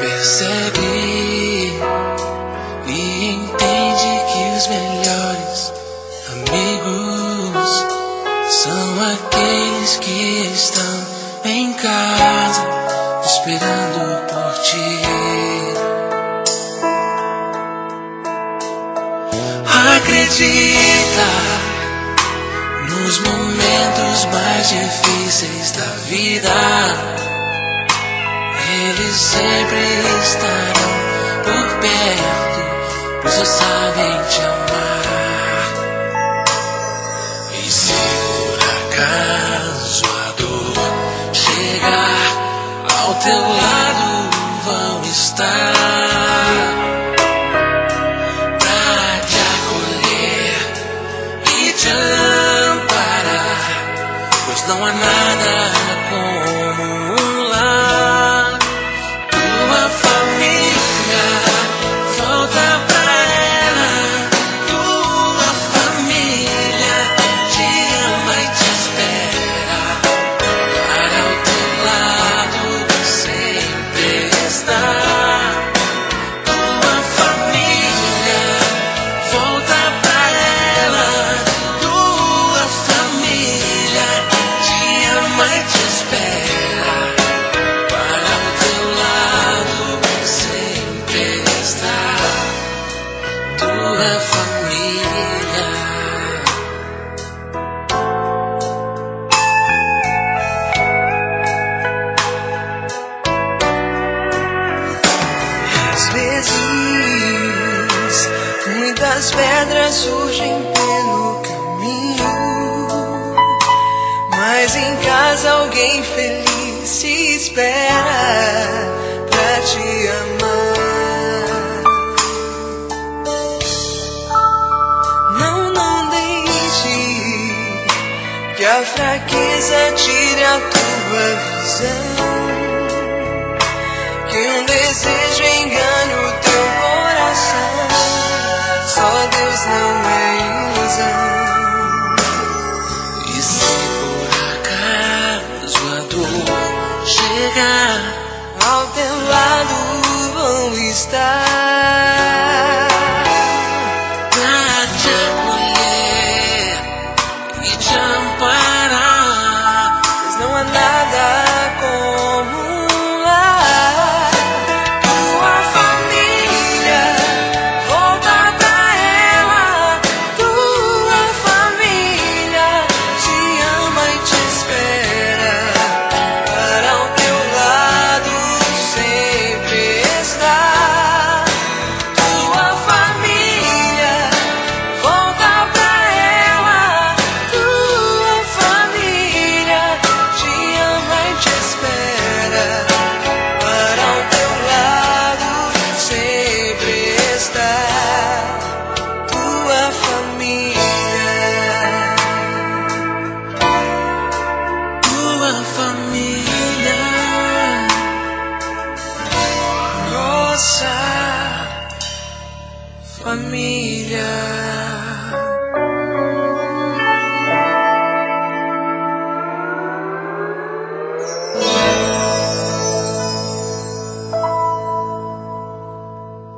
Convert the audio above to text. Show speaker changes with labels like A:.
A: Percebe e entende que os melhores amigos são aqueles que estão em casa esperando por ti. Acredita nos momentos mais difíceis da vida eles sempre estarão por perto, pois só sabem te amar. E se por acaso a dor chegar ao teu lado, vão estar amparar, pois não
B: Muitas pedras surgem pelo caminho, mas em casa alguém feliz se espera pra te amar. Não, não deixe que a fraqueza tire a tua visão. Que um desejo engane é ilusão.
A: E se por acaso a dor chegar,
B: Ao teu lado vão estar. família.